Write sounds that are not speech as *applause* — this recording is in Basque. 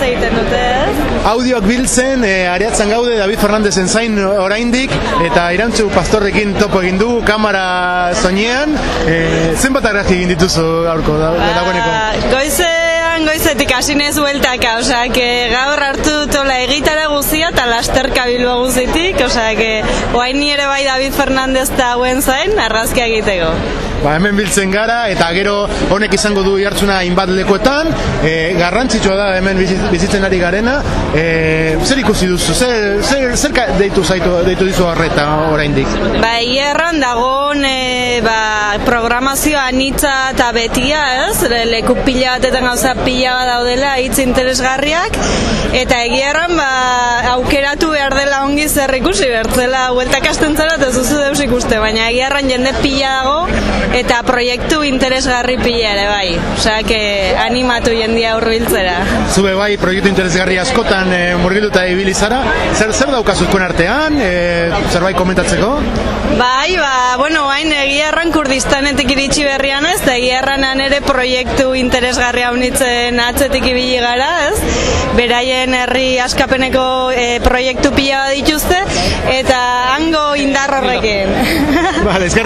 hitz egiten dute, ez? Audioak biltzen, e, ariatzan gaude David Fernandezen zain oraindik eta irantzu pastorrekin topo egin du kamera soinean. E, zenbat argazki egin dituzu gaurko da, dagoeneko? Ba, goizean goizetik hasi nez bueltaka, osea, que gaur hartu tola egitara lasterka bilbo guzitik, osea, que oain ere bai David Fernandez da hauen zain, arrazkia egiteko. Ba, hemen biltzen gara eta gero honek izango du jartzuna inbat lekuetan, e, garrantzitsua da hemen bizi- bizitzen ari garena. E, zer ikusi duzu? Zer, zer, zer deitu zaitu deitu dizu horreta oraindik? Ba, hierran dagoen e, programazioa anitza eta betia, ez? Leku pila batetan gauza pila bat daudela, hitz interesgarriak, eta egierran ba, aukeratu behar dela ongi zer ikusi, bertzela, hueltak asten zara, eta zuzu deus ikuste, baina egierran jende pila dago, eta proiektu interesgarri pila ere bai. Osea, que animatu jendia hurbiltzera. Zube bai proiektu interesgarri askotan e, murgilduta ibili zara. Zer zer daukazuzkoen artean? E, zerbait komentatzeko? Bai, ba, bueno, hain egia erran kurdistanetik iritsi berrian ez, egia erranan ere proiektu interesgarria unitzen atzetik ibili gara, ez? Beraien herri askapeneko eh, proiektu pila dituzte, eta hango indar horrekin. Vale, *laughs*